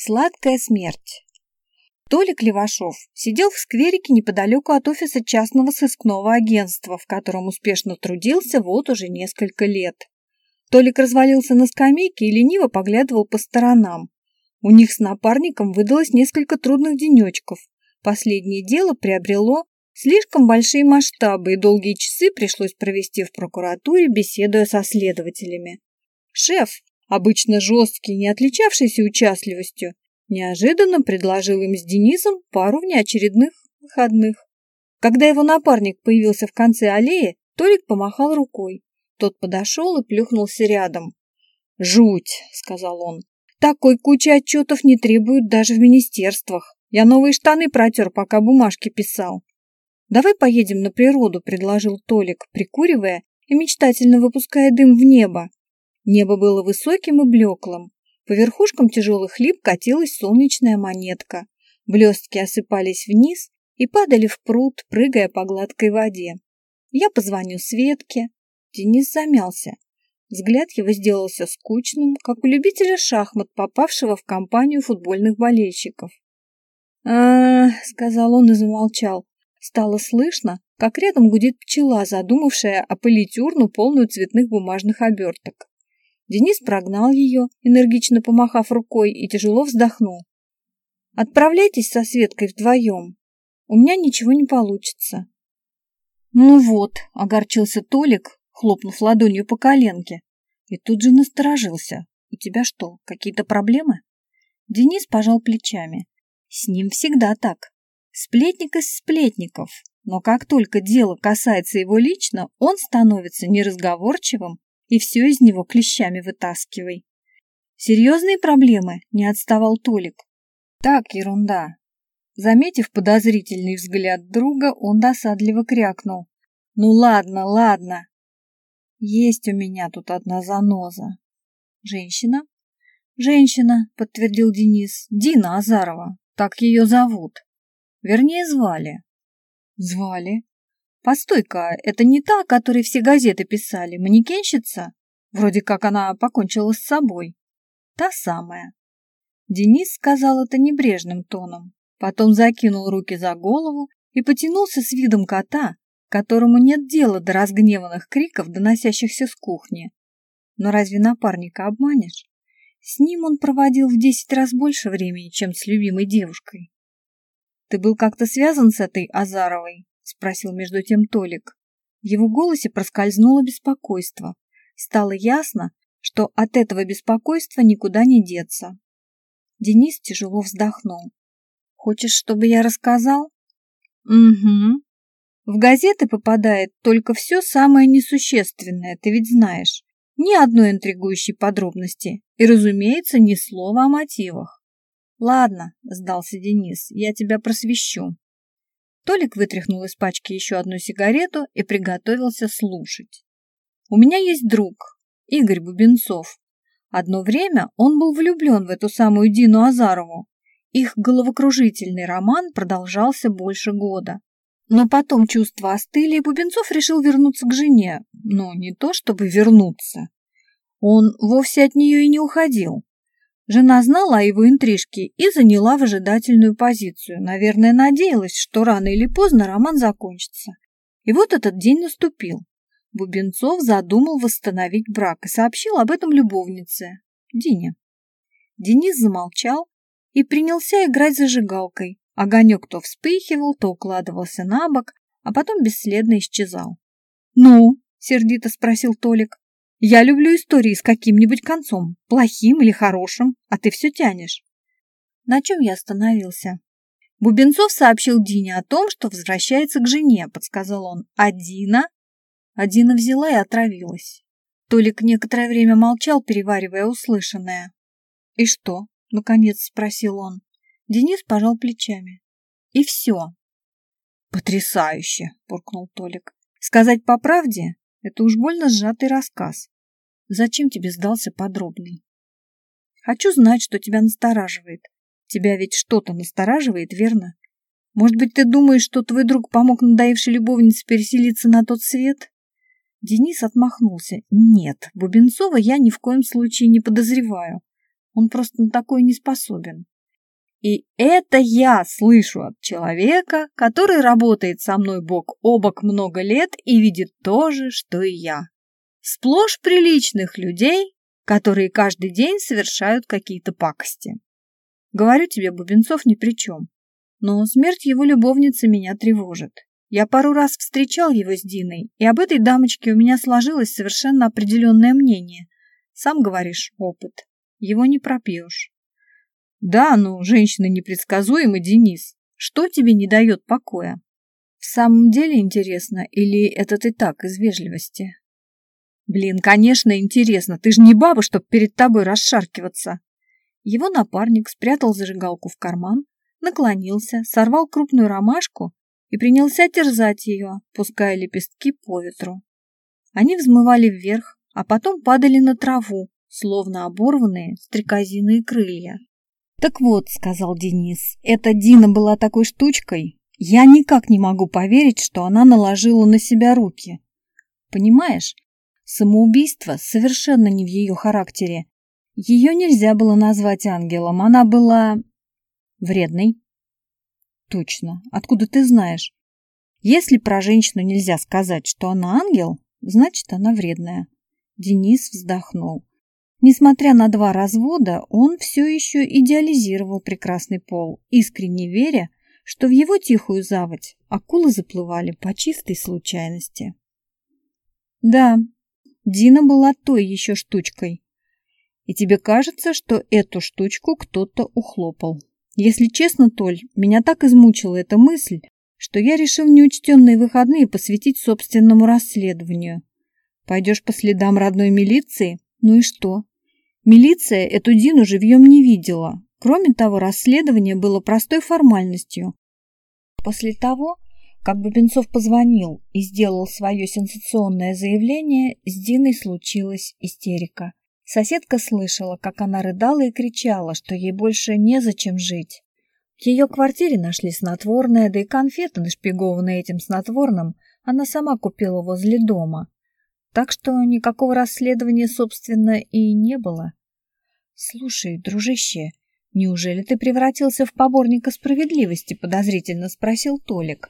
Сладкая смерть. Толик Левашов сидел в скверике неподалеку от офиса частного сыскного агентства, в котором успешно трудился вот уже несколько лет. Толик развалился на скамейке и лениво поглядывал по сторонам. У них с напарником выдалось несколько трудных денечков. Последнее дело приобрело слишком большие масштабы, и долгие часы пришлось провести в прокуратуре, беседуя со следователями. Шеф, обычно жесткий, не отличавшийся участливостью, неожиданно предложил им с Денисом пару внеочередных выходных. Когда его напарник появился в конце аллеи, Толик помахал рукой. Тот подошел и плюхнулся рядом. «Жуть!» — сказал он. «Такой кучи отчетов не требуют даже в министерствах. Я новые штаны протер, пока бумажки писал». «Давай поедем на природу», — предложил Толик, прикуривая и мечтательно выпуская дым в небо. Небо было высоким и блеклым. По верхушкам тяжелых лип катилась солнечная монетка. Блестки осыпались вниз и падали в пруд, прыгая по гладкой воде. Я позвоню Светке. Денис замялся. Взгляд его сделался скучным, как у любителя шахмат, попавшего в компанию футбольных болельщиков. а, сказал он и замолчал. Стало слышно, как рядом гудит пчела, задумавшая опылить урну, полную цветных бумажных оберток. Денис прогнал ее, энергично помахав рукой, и тяжело вздохнул. «Отправляйтесь со Светкой вдвоем. У меня ничего не получится». «Ну вот», — огорчился Толик, хлопнув ладонью по коленке, и тут же насторожился. «У тебя что, какие-то проблемы?» Денис пожал плечами. «С ним всегда так. Сплетник из сплетников, но как только дело касается его лично, он становится неразговорчивым и все из него клещами вытаскивай. Серьезные проблемы, не отставал Толик. Так, ерунда. Заметив подозрительный взгляд друга, он досадливо крякнул. Ну ладно, ладно. Есть у меня тут одна заноза. Женщина? Женщина, подтвердил Денис. Дина Азарова. Так ее зовут. Вернее, звали. Звали? Постой-ка, это не та, о которой все газеты писали, манекенщица? Вроде как она покончила с собой. Та самая. Денис сказал это небрежным тоном, потом закинул руки за голову и потянулся с видом кота, которому нет дела до разгневанных криков, доносящихся с кухни. Но разве напарника обманешь? С ним он проводил в десять раз больше времени, чем с любимой девушкой. Ты был как-то связан с этой Азаровой? Спросил между тем Толик. В его голосе проскользнуло беспокойство. Стало ясно, что от этого беспокойства никуда не деться. Денис тяжело вздохнул. «Хочешь, чтобы я рассказал?» «Угу. В газеты попадает только все самое несущественное, ты ведь знаешь. Ни одной интригующей подробности и, разумеется, ни слова о мотивах. Ладно, сдался Денис, я тебя просвещу. Толик вытряхнул из пачки еще одну сигарету и приготовился слушать. «У меня есть друг, Игорь Бубенцов. Одно время он был влюблен в эту самую Дину Азарову. Их головокружительный роман продолжался больше года. Но потом чувства остыли, и Бубенцов решил вернуться к жене. Но не то чтобы вернуться. Он вовсе от нее и не уходил. Жена знала о его интрижке и заняла выжидательную позицию. Наверное, надеялась, что рано или поздно роман закончится. И вот этот день наступил. Бубенцов задумал восстановить брак и сообщил об этом любовнице, Дине. Денис замолчал и принялся играть зажигалкой. Огонек то вспыхивал, то укладывался на бок, а потом бесследно исчезал. «Ну?» — сердито спросил Толик. Я люблю истории с каким-нибудь концом, плохим или хорошим, а ты все тянешь. На чем я остановился? Бубенцов сообщил Дине о том, что возвращается к жене, подсказал он. А Дина? А Дина взяла и отравилась. Толик некоторое время молчал, переваривая услышанное. «И что?» — наконец спросил он. Денис пожал плечами. «И все». «Потрясающе!» — буркнул Толик. «Сказать по правде, это уж больно сжатый рассказ. Зачем тебе сдался подробный? Хочу знать, что тебя настораживает. Тебя ведь что-то настораживает, верно? Может быть, ты думаешь, что твой друг помог надоевшей любовнице переселиться на тот свет? Денис отмахнулся. Нет, Бубенцова я ни в коем случае не подозреваю. Он просто на такое не способен. И это я слышу от человека, который работает со мной бок о бок много лет и видит то же, что и я. Сплошь приличных людей, которые каждый день совершают какие-то пакости. Говорю тебе, Бубенцов ни при чем. Но смерть его любовницы меня тревожит. Я пару раз встречал его с Диной, и об этой дамочке у меня сложилось совершенно определенное мнение. Сам говоришь, опыт. Его не пропьешь. Да, но женщина непредсказуема, Денис. Что тебе не дает покоя? В самом деле интересно, или это ты так, из вежливости? Блин, конечно, интересно. Ты же не баба, чтоб перед тобой расшаркиваться. Его напарник спрятал зажигалку в карман, наклонился, сорвал крупную ромашку и принялся терзать ее, пуская лепестки по ветру. Они взмывали вверх, а потом падали на траву, словно оборванные стрекозиные крылья. «Так вот», — сказал Денис, — «эта Дина была такой штучкой. Я никак не могу поверить, что она наложила на себя руки. Понимаешь, самоубийство совершенно не в ее характере. Ее нельзя было назвать ангелом, она была... вредной». «Точно. Откуда ты знаешь? Если про женщину нельзя сказать, что она ангел, значит, она вредная». Денис вздохнул. Несмотря на два развода, он все еще идеализировал прекрасный пол, искренне веря, что в его тихую заводь акулы заплывали по чистой случайности. Да, Дина была той еще штучкой. И тебе кажется, что эту штучку кто-то ухлопал. Если честно, Толь, меня так измучила эта мысль, что я решил неучтенные выходные посвятить собственному расследованию. Пойдешь по следам родной милиции? Ну и что? Милиция эту Дину живьем не видела. Кроме того, расследование было простой формальностью. После того, как Бубенцов позвонил и сделал свое сенсационное заявление, с Диной случилась истерика. Соседка слышала, как она рыдала и кричала, что ей больше незачем жить. В ее квартире нашли снотворное, да и конфеты, нашпигованные этим снотворным, она сама купила возле дома. Так что никакого расследования, собственно, и не было. «Слушай, дружище, неужели ты превратился в поборника справедливости?» — подозрительно спросил Толик.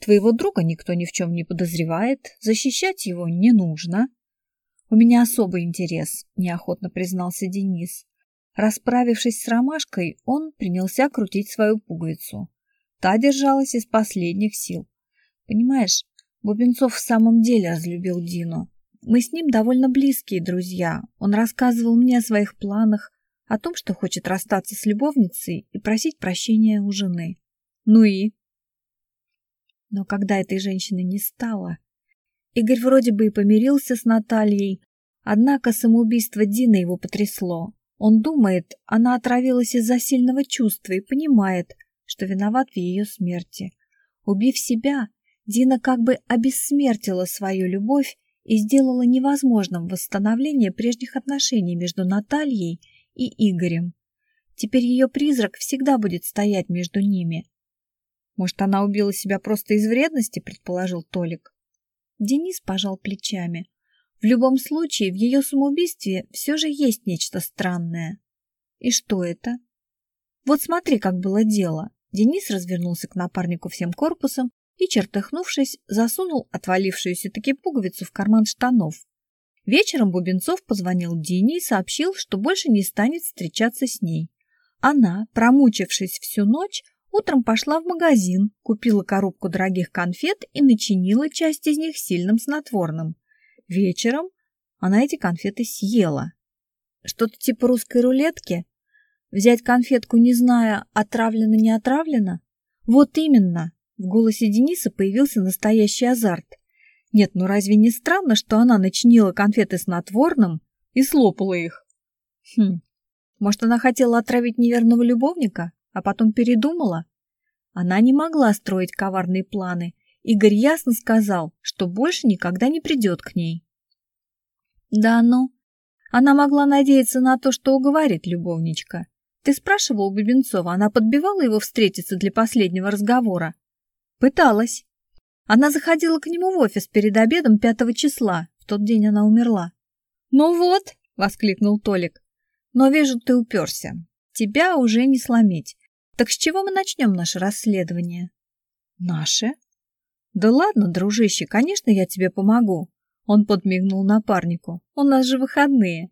«Твоего друга никто ни в чем не подозревает, защищать его не нужно». «У меня особый интерес», — неохотно признался Денис. Расправившись с ромашкой, он принялся крутить свою пуговицу. Та держалась из последних сил. «Понимаешь, Бубенцов в самом деле разлюбил Дину. Мы с ним довольно близкие друзья. Он рассказывал мне о своих планах, о том, что хочет расстаться с любовницей и просить прощения у жены. Ну и? Но когда этой женщины не стало, Игорь вроде бы и помирился с Натальей, однако самоубийство Дины его потрясло. Он думает, она отравилась из-за сильного чувства и понимает, что виноват в ее смерти. Убив себя, Дина как бы обессмертила свою любовь и сделала невозможным восстановление прежних отношений между Натальей и Игорем. Теперь ее призрак всегда будет стоять между ними. Может, она убила себя просто из вредности, предположил Толик. Денис пожал плечами. В любом случае, в ее самоубийстве все же есть нечто странное. И что это? Вот смотри, как было дело. Денис развернулся к напарнику всем корпусом и, чертыхнувшись, засунул отвалившуюся таки пуговицу в карман штанов. Вечером Бубенцов позвонил Дине и сообщил, что больше не станет встречаться с ней. Она, промучившись всю ночь, утром пошла в магазин, купила коробку дорогих конфет и начинила часть из них сильным снотворным. Вечером она эти конфеты съела. Что-то типа русской рулетки? Взять конфетку, не зная, отравлено не отравлено? Вот именно. В голосе Дениса появился настоящий азарт. Нет, ну разве не странно, что она начинила конфеты снотворным и слопала их? Хм, может, она хотела отравить неверного любовника, а потом передумала? Она не могла строить коварные планы. Игорь ясно сказал, что больше никогда не придет к ней. Да ну, она могла надеяться на то, что уговорит любовничка. Ты спрашивал у Бубенцова, она подбивала его встретиться для последнего разговора? Пыталась. Она заходила к нему в офис перед обедом пятого числа. В тот день она умерла. «Ну вот!» — воскликнул Толик. Но вижу, ты уперся. Тебя уже не сломить. Так с чего мы начнем наше расследование? Наше? Да ладно, дружище, конечно, я тебе помогу. Он подмигнул напарнику. У нас же выходные.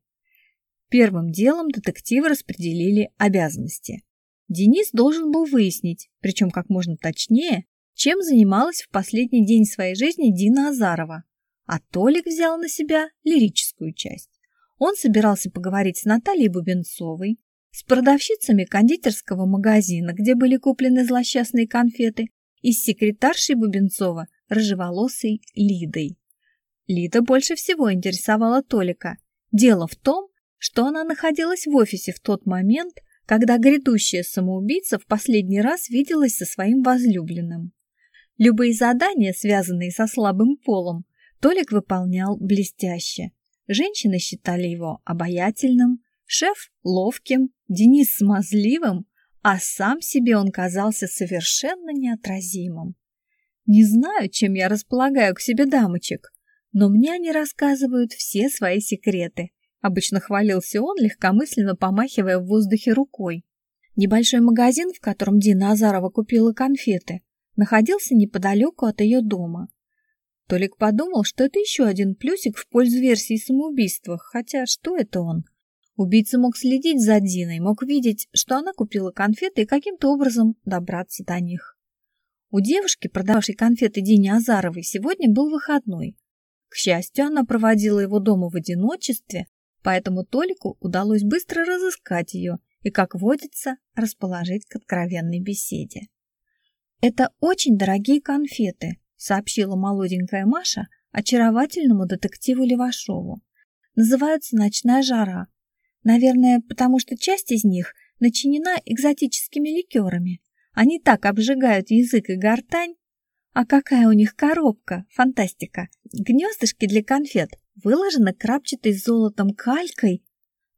Первым делом детективы распределили обязанности. Денис должен был выяснить, причем как можно точнее, чем занималась в последний день своей жизни Дина Азарова, а Толик взял на себя лирическую часть. Он собирался поговорить с Натальей Бубенцовой, с продавщицами кондитерского магазина, где были куплены злосчастные конфеты, и с секретаршей Бубенцова, рыжеволосой Лидой. Лида больше всего интересовала Толика. Дело в том, что она находилась в офисе в тот момент, когда грядущая самоубийца в последний раз виделась со своим возлюбленным. Любые задания, связанные со слабым полом, Толик выполнял блестяще. Женщины считали его обаятельным, шеф – ловким, Денис – смазливым, а сам себе он казался совершенно неотразимым. Не знаю, чем я располагаю к себе дамочек, но мне они рассказывают все свои секреты. Обычно хвалился он, легкомысленно помахивая в воздухе рукой. Небольшой магазин, в котором Дина Азарова купила конфеты, находился неподалеку от ее дома. Толик подумал, что это еще один плюсик в пользу версии самоубийства, хотя что это он? Убийца мог следить за Диной, мог видеть, что она купила конфеты и каким-то образом добраться до них. У девушки, продавшей конфеты Дине Азаровой, сегодня был выходной. К счастью, она проводила его дома в одиночестве, поэтому Толику удалось быстро разыскать ее и, как водится, расположить к откровенной беседе. «Это очень дорогие конфеты», — сообщила молоденькая Маша очаровательному детективу Левашову. «Называются «Ночная жара». Наверное, потому что часть из них начинена экзотическими ликерами. Они так обжигают язык и гортань. А какая у них коробка, фантастика! Гнездышки для конфет выложены крапчатой золотом калькой.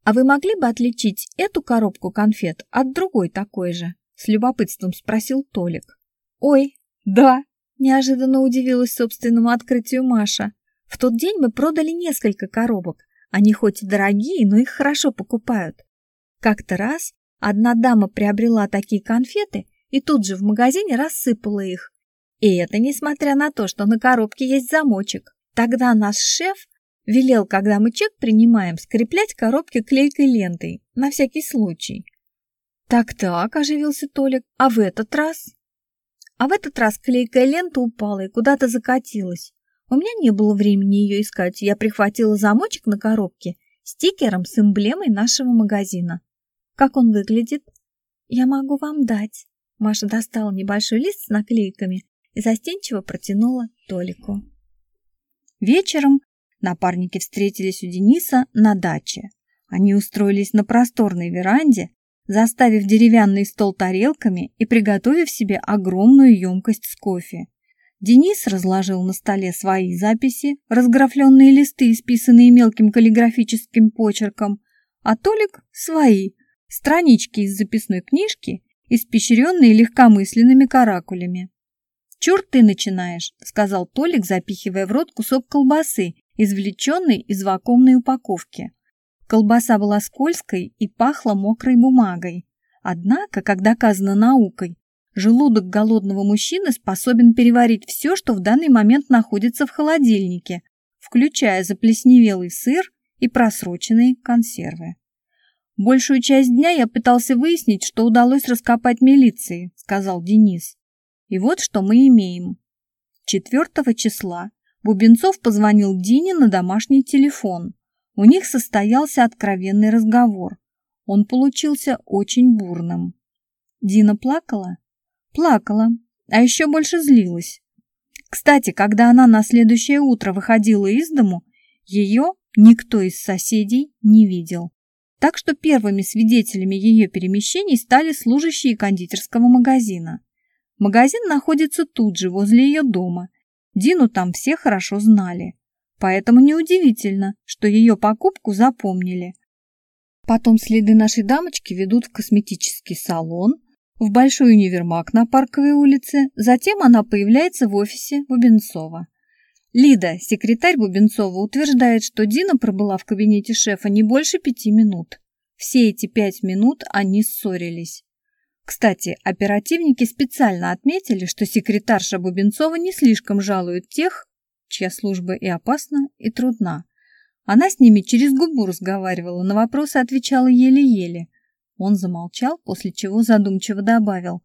А вы могли бы отличить эту коробку конфет от другой такой же? С любопытством спросил Толик. Ой, да, неожиданно удивилась собственному открытию Маша. В тот день мы продали несколько коробок. Они хоть и дорогие, но их хорошо покупают. Как-то раз одна дама приобрела такие конфеты и тут же в магазине рассыпала их. И это несмотря на то, что на коробке есть замочек. Тогда наш шеф велел, когда мы чек принимаем, скреплять коробки клейкой лентой, на всякий случай. Так-так, оживился Толик, а в этот раз? А в этот раз клейкая лента упала и куда-то закатилась. У меня не было времени ее искать, я прихватила замочек на коробке стикером с эмблемой нашего магазина. Как он выглядит? Я могу вам дать. Маша достала небольшой лист с наклейками и застенчиво протянула Толику. Вечером напарники встретились у Дениса на даче. Они устроились на просторной веранде, заставив деревянный стол тарелками и приготовив себе огромную емкость с кофе. Денис разложил на столе свои записи, разграфленные листы, исписанные мелким каллиграфическим почерком, а Толик – свои, странички из записной книжки, испещренные легкомысленными каракулями. «Черт ты начинаешь», – сказал Толик, запихивая в рот кусок колбасы, извлеченной из вакуумной упаковки. Колбаса была скользкой и пахла мокрой бумагой. Однако, как доказано наукой, желудок голодного мужчины способен переварить все, что в данный момент находится в холодильнике, включая заплесневелый сыр и просроченные консервы. «Большую часть дня я пытался выяснить, что удалось раскопать милиции», — сказал Денис. «И вот что мы имеем. 4 числа Бубенцов позвонил Дине на домашний телефон. У них состоялся откровенный разговор. Он получился очень бурным. Дина плакала? Плакала, а еще больше злилась. Кстати, когда она на следующее утро выходила из дому, ее никто из соседей не видел. Так что первыми свидетелями ее перемещений стали служащие кондитерского магазина. Магазин находится тут же, возле ее дома. Дину там все хорошо знали. Поэтому неудивительно, что ее покупку запомнили. Потом следы нашей дамочки ведут в косметический салон, в большой универмаг на Парковой улице, затем она появляется в офисе Бубенцова. Лида, секретарь Бубенцова, утверждает, что Дина пробыла в кабинете шефа не больше пяти минут. Все эти пять минут они ссорились. Кстати, оперативники специально отметили, что секретарша Бубенцова не слишком жалует тех, чья служба и опасна, и трудна. Она с ними через губу разговаривала, на вопросы отвечала еле-еле. Он замолчал, после чего задумчиво добавил.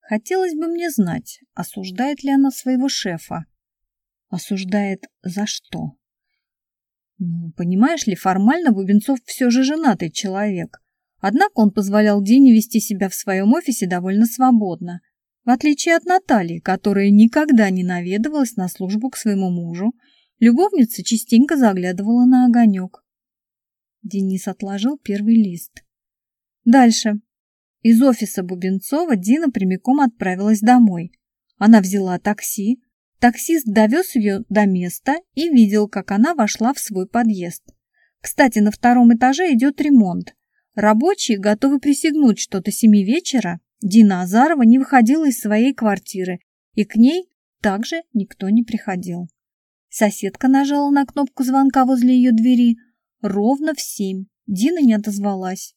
Хотелось бы мне знать, осуждает ли она своего шефа. Осуждает за что? Ну, понимаешь ли, формально Бубенцов все же женатый человек. Однако он позволял Дине вести себя в своем офисе довольно свободно. В отличие от Натальи, которая никогда не наведывалась на службу к своему мужу, любовница частенько заглядывала на огонек. Денис отложил первый лист. Дальше. Из офиса Бубенцова Дина прямиком отправилась домой. Она взяла такси, Таксист довез ее до места и видел, как она вошла в свой подъезд. Кстати, на втором этаже идет ремонт. Рабочие готовы присягнуть, что до семи вечера Дина Азарова не выходила из своей квартиры, и к ней также никто не приходил. Соседка нажала на кнопку звонка возле ее двери. Ровно в семь. Дина не отозвалась.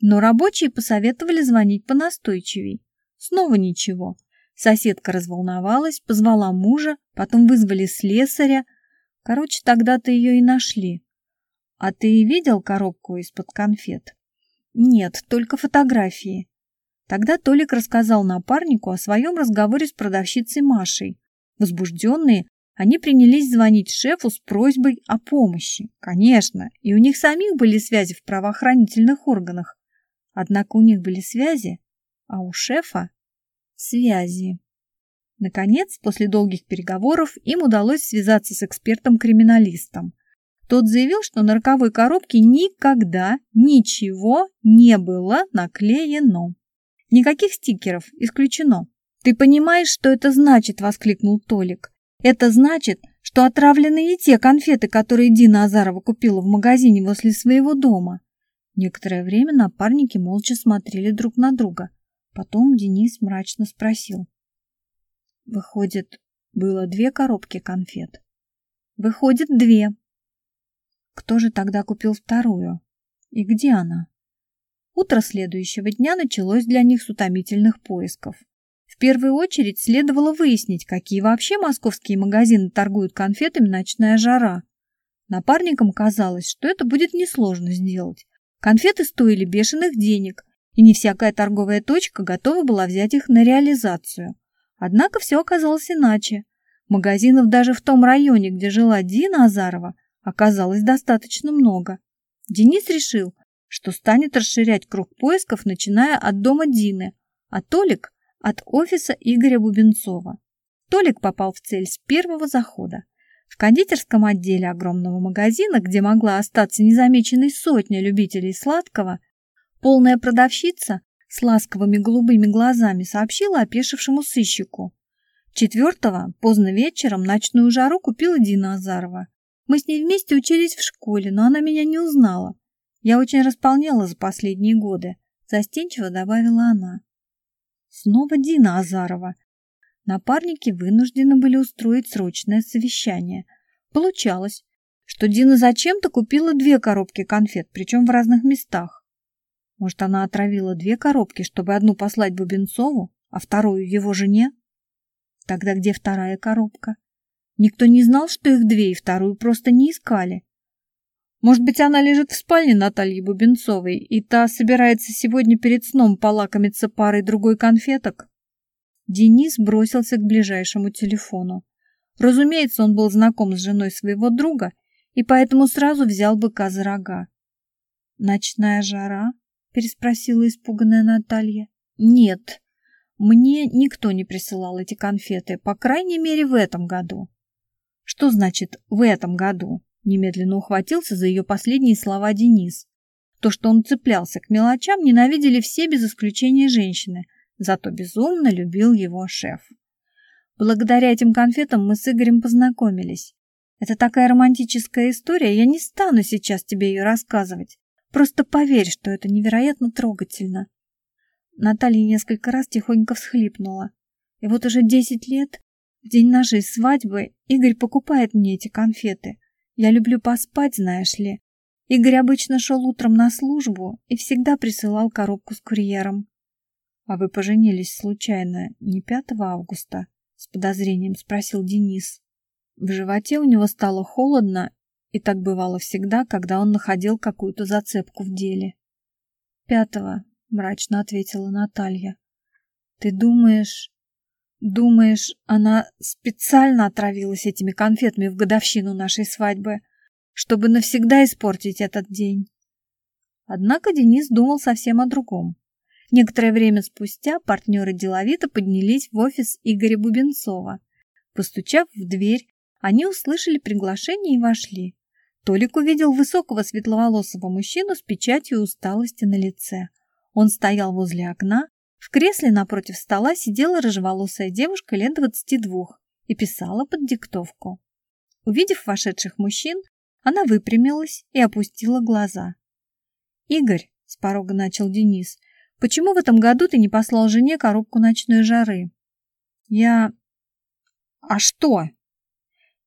Но рабочие посоветовали звонить понастойчивей. Снова ничего. Соседка разволновалась, позвала мужа, потом вызвали слесаря. Короче, тогда-то ее и нашли. А ты видел коробку из-под конфет? Нет, только фотографии. Тогда Толик рассказал напарнику о своем разговоре с продавщицей Машей. Возбужденные, они принялись звонить шефу с просьбой о помощи. Конечно, и у них самих были связи в правоохранительных органах. Однако у них были связи, а у шефа связи. Наконец, после долгих переговоров, им удалось связаться с экспертом-криминалистом. Тот заявил, что на роковой коробке никогда ничего не было наклеено. Никаких стикеров, исключено. «Ты понимаешь, что это значит?» – воскликнул Толик. «Это значит, что отравлены не те конфеты, которые Дина Азарова купила в магазине возле своего дома». Некоторое время напарники молча смотрели друг на друга. Потом Денис мрачно спросил. Выходит, было две коробки конфет. Выходит, две. Кто же тогда купил вторую? И где она? Утро следующего дня началось для них с утомительных поисков. В первую очередь следовало выяснить, какие вообще московские магазины торгуют конфетами «Ночная жара». Напарникам казалось, что это будет несложно сделать. Конфеты стоили бешеных денег, и не всякая торговая точка готова была взять их на реализацию. Однако все оказалось иначе. Магазинов даже в том районе, где жила Дина Азарова, оказалось достаточно много. Денис решил, что станет расширять круг поисков, начиная от дома Дины, а Толик – от офиса Игоря Бубенцова. Толик попал в цель с первого захода. В кондитерском отделе огромного магазина, где могла остаться незамеченной сотня любителей сладкого, Полная продавщица с ласковыми голубыми глазами сообщила опешившему сыщику. Четвертого, поздно вечером, ночную жару купила Дина Азарова. Мы с ней вместе учились в школе, но она меня не узнала. Я очень располнела за последние годы, застенчиво добавила она. Снова Дина Азарова. Напарники вынуждены были устроить срочное совещание. Получалось, что Дина зачем-то купила две коробки конфет, причем в разных местах. Может, она отравила две коробки, чтобы одну послать Бубенцову, а вторую его жене? Тогда где вторая коробка? Никто не знал, что их две, и вторую просто не искали. Может быть, она лежит в спальне Натальи Бубенцовой, и та собирается сегодня перед сном полакомиться парой другой конфеток? Денис бросился к ближайшему телефону. Разумеется, он был знаком с женой своего друга, и поэтому сразу взял быка за рога. Ночная жара переспросила испуганная Наталья. Нет, мне никто не присылал эти конфеты, по крайней мере, в этом году. Что значит «в этом году»? Немедленно ухватился за ее последние слова Денис. То, что он цеплялся к мелочам, ненавидели все без исключения женщины, зато безумно любил его шеф. Благодаря этим конфетам мы с Игорем познакомились. Это такая романтическая история, я не стану сейчас тебе ее рассказывать. Просто поверь, что это невероятно трогательно. Наталья несколько раз тихонько всхлипнула. И вот уже десять лет, в день нашей свадьбы, Игорь покупает мне эти конфеты. Я люблю поспать, знаешь ли. Игорь обычно шел утром на службу и всегда присылал коробку с курьером. «А вы поженились случайно не 5 августа?» — с подозрением спросил Денис. В животе у него стало холодно, и так бывало всегда, когда он находил какую-то зацепку в деле. «Пятого», — мрачно ответила Наталья. «Ты думаешь...» «Думаешь, она специально отравилась этими конфетами в годовщину нашей свадьбы, чтобы навсегда испортить этот день?» Однако Денис думал совсем о другом. Некоторое время спустя партнеры деловито поднялись в офис Игоря Бубенцова. Постучав в дверь, они услышали приглашение и вошли. Толик увидел высокого светловолосого мужчину с печатью усталости на лице. Он стоял возле окна, в кресле напротив стола сидела рыжеволосая девушка лет двадцати двух и писала под диктовку. Увидев вошедших мужчин, она выпрямилась и опустила глаза. «Игорь», — с порога начал Денис, — «почему в этом году ты не послал жене коробку ночной жары?» «Я...» «А что?»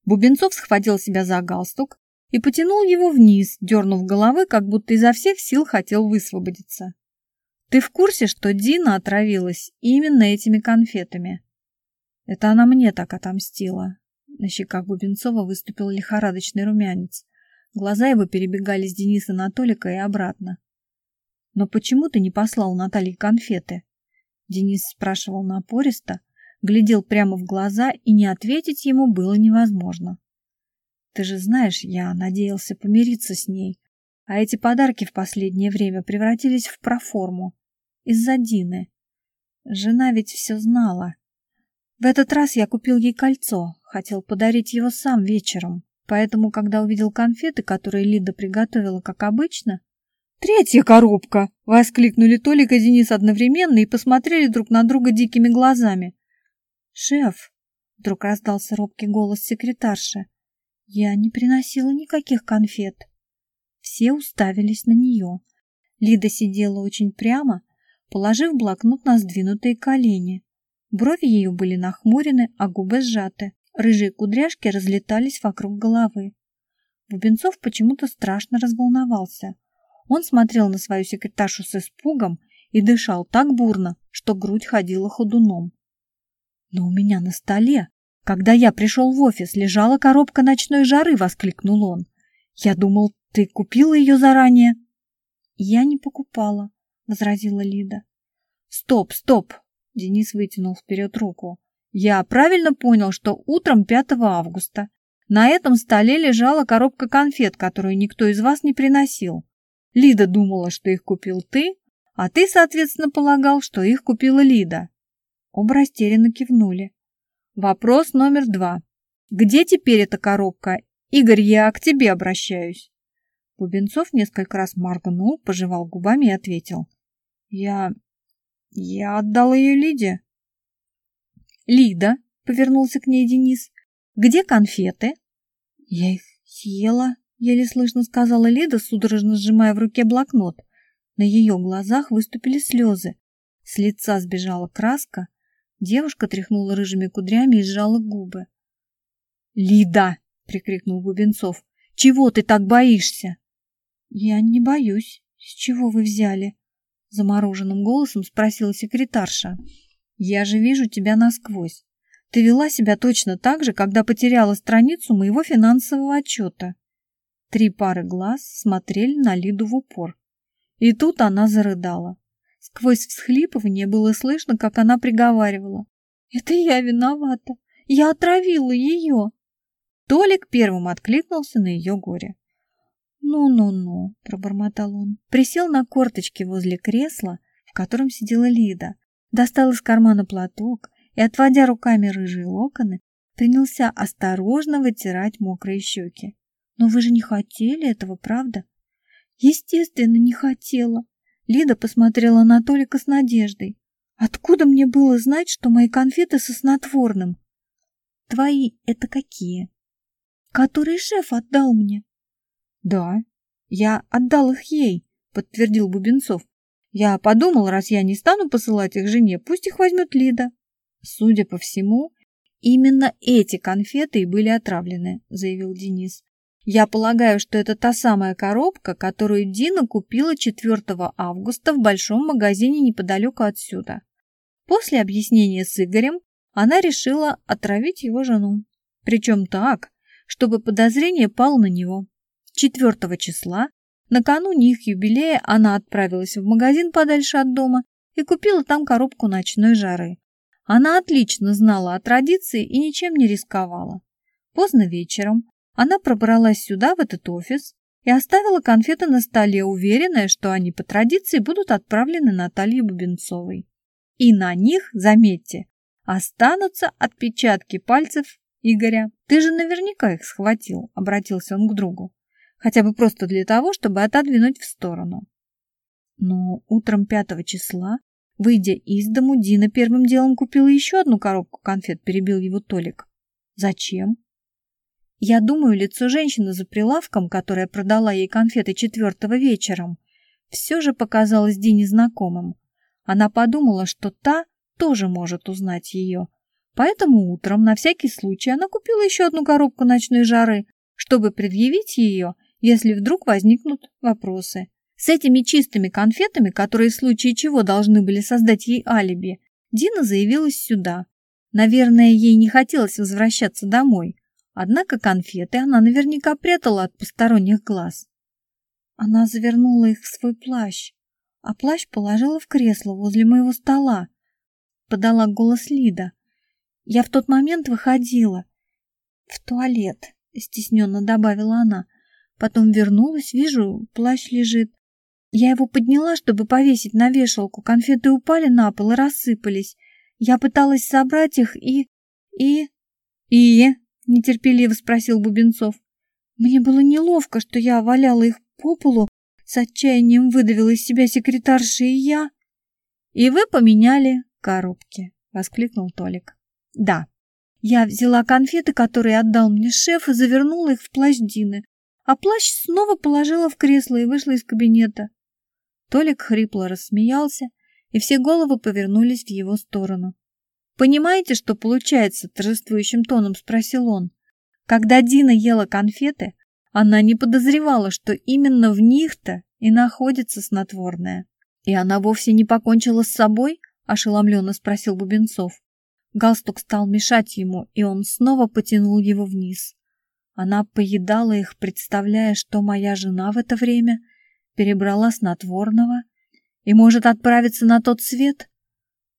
Бубенцов схватил себя за галстук и потянул его вниз, дернув головы, как будто изо всех сил хотел высвободиться. «Ты в курсе, что Дина отравилась именно этими конфетами?» «Это она мне так отомстила». На щеках Бубенцова выступил лихорадочный румянец. Глаза его перебегали с Дениса на Толика и обратно. «Но почему ты не послал Наталье конфеты?» Денис спрашивал напористо, глядел прямо в глаза, и не ответить ему было невозможно. «Ты же знаешь, я надеялся помириться с ней, а эти подарки в последнее время превратились в проформу. Из-за Дины. Жена ведь все знала. В этот раз я купил ей кольцо, хотел подарить его сам вечером, поэтому, когда увидел конфеты, которые Лида приготовила, как обычно, «Третья коробка!» — воскликнули Толик и Денис одновременно и посмотрели друг на друга дикими глазами. «Шеф!» — вдруг раздался робкий голос секретарши. «Я не приносила никаких конфет». Все уставились на нее. Лида сидела очень прямо, положив блокнот на сдвинутые колени. Брови ее были нахмурены, а губы сжаты. Рыжие кудряшки разлетались вокруг головы. Бубенцов почему-то страшно разволновался. Он смотрел на свою секретаршу с испугом и дышал так бурно, что грудь ходила ходуном. Но у меня на столе, когда я пришел в офис, лежала коробка ночной жары, воскликнул он. Я думал, ты купила ее заранее. Я не покупала, возразила Лида. Стоп, стоп, Денис вытянул вперед руку. Я правильно понял, что утром 5 августа на этом столе лежала коробка конфет, которую никто из вас не приносил. Лида думала, что их купил ты, а ты, соответственно, полагал, что их купила Лида. Оба растерянно кивнули. Вопрос номер два. Где теперь эта коробка? Игорь, я к тебе обращаюсь. Бубенцов несколько раз моргнул, пожевал губами и ответил. Я... я отдал ее Лиде. Лида, повернулся к ней Денис, где конфеты? Я их съела, еле слышно сказала Лида, судорожно сжимая в руке блокнот. На ее глазах выступили слезы. С лица сбежала краска, Девушка тряхнула рыжими кудрями и сжала губы. «Лида!» — прикрикнул Бубенцов. «Чего ты так боишься?» «Я не боюсь. С чего вы взяли?» Замороженным голосом спросила секретарша. «Я же вижу тебя насквозь. Ты вела себя точно так же, когда потеряла страницу моего финансового отчета». Три пары глаз смотрели на Лиду в упор. И тут она зарыдала. Сквозь всхлипывание было слышно, как она приговаривала. «Это я виновата. Я отравила ее». Толик первым откликнулся на ее горе. «Ну-ну-ну», — пробормотал он. Присел на корточки возле кресла, в котором сидела Лида, достал из кармана платок и, отводя руками рыжие локоны, принялся осторожно вытирать мокрые щеки. «Но вы же не хотели этого, правда?» «Естественно, не хотела», Лида посмотрела на Толика с надеждой. «Откуда мне было знать, что мои конфеты со снотворным?» «Твои это какие?» «Которые шеф отдал мне». «Да, я отдал их ей», — подтвердил Бубенцов. «Я подумал, раз я не стану посылать их жене, пусть их возьмет Лида». «Судя по всему, именно эти конфеты и были отравлены», — заявил Денис. Я полагаю, что это та самая коробка, которую Дина купила 4 августа в большом магазине неподалеку отсюда. После объяснения с Игорем она решила отравить его жену. Причем так, чтобы подозрение пало на него. 4 числа, накануне их юбилея, она отправилась в магазин подальше от дома и купила там коробку ночной жары. Она отлично знала о традиции и ничем не рисковала. Поздно вечером она пробралась сюда, в этот офис, и оставила конфеты на столе, уверенная, что они по традиции будут отправлены Наталье Бубенцовой. И на них, заметьте, останутся отпечатки пальцев Игоря. Ты же наверняка их схватил, обратился он к другу. Хотя бы просто для того, чтобы отодвинуть в сторону. Но утром пятого числа, выйдя из дому, Дина первым делом купила еще одну коробку конфет, перебил его Толик. Зачем? Я думаю, лицо женщины за прилавком, которая продала ей конфеты четвертого вечером, все же показалось Дине знакомым. Она подумала, что та тоже может узнать ее. Поэтому утром, на всякий случай, она купила еще одну коробку ночной жары, чтобы предъявить ее, если вдруг возникнут вопросы. С этими чистыми конфетами, которые в случае чего должны были создать ей алиби, Дина заявилась сюда. Наверное, ей не хотелось возвращаться домой. Однако конфеты она наверняка прятала от посторонних глаз. Она завернула их в свой плащ, а плащ положила в кресло возле моего стола. Подала голос Лида. Я в тот момент выходила в туалет, стесненно добавила она. Потом вернулась, вижу, плащ лежит. Я его подняла, чтобы повесить на вешалку. Конфеты упали на пол и рассыпались. Я пыталась собрать их и... и... и нетерпеливо спросил Бубенцов. Мне было неловко, что я валяла их по полу, с отчаянием выдавила из себя секретарша и я. И вы поменяли коробки, воскликнул Толик. Да. Я взяла конфеты, которые отдал мне шеф, и завернула их в плащ Дины, а плащ снова положила в кресло и вышла из кабинета. Толик хрипло рассмеялся, и все головы повернулись в его сторону. «Понимаете, что получается?» – торжествующим тоном спросил он. Когда Дина ела конфеты, она не подозревала, что именно в них-то и находится снотворное. «И она вовсе не покончила с собой?» – ошеломленно спросил Бубенцов. Галстук стал мешать ему, и он снова потянул его вниз. Она поедала их, представляя, что моя жена в это время перебрала снотворного и может отправиться на тот свет.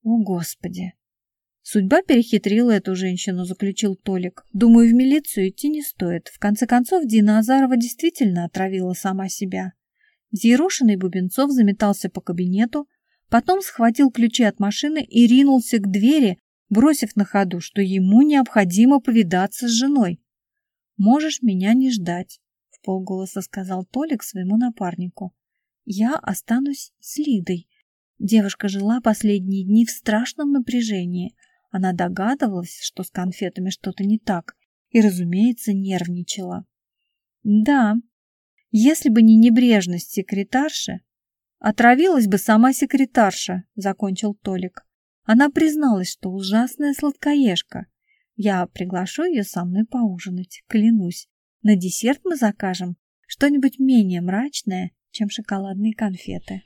О, Господи! Судьба перехитрила эту женщину, заключил Толик. Думаю, в милицию идти не стоит. В конце концов, Дина Азарова действительно отравила сама себя. Взъерошенный Бубенцов заметался по кабинету, потом схватил ключи от машины и ринулся к двери, бросив на ходу, что ему необходимо повидаться с женой. «Можешь меня не ждать», — в полголоса сказал Толик своему напарнику. «Я останусь с Лидой». Девушка жила последние дни в страшном напряжении — она догадывалась, что с конфетами что-то не так, и, разумеется, нервничала. Да, если бы не небрежность секретарши, отравилась бы сама секретарша, закончил Толик. Она призналась, что ужасная сладкоежка. Я приглашу ее со мной поужинать, клянусь. На десерт мы закажем что-нибудь менее мрачное, чем шоколадные конфеты.